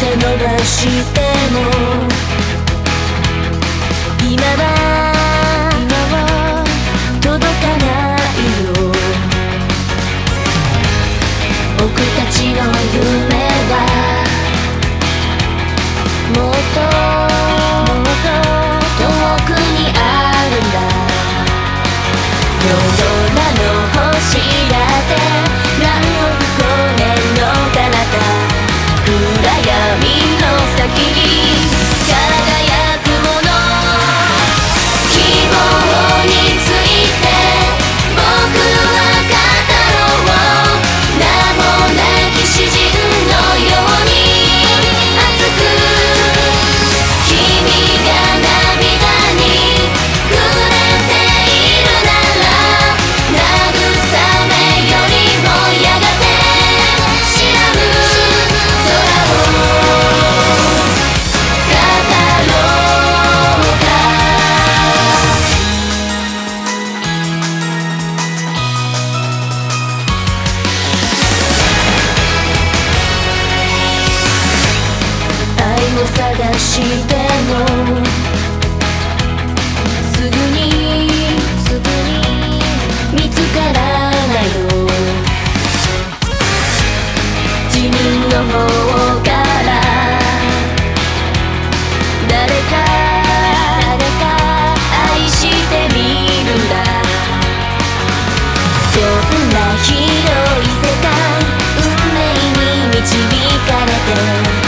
手伸ばしても。今は今は届かないよ。僕たちの夢。探しても。すぐにすぐに見つからないよ。自分の方から誰か誰か愛してみるんだ。そんな広い世界運命に導かれて。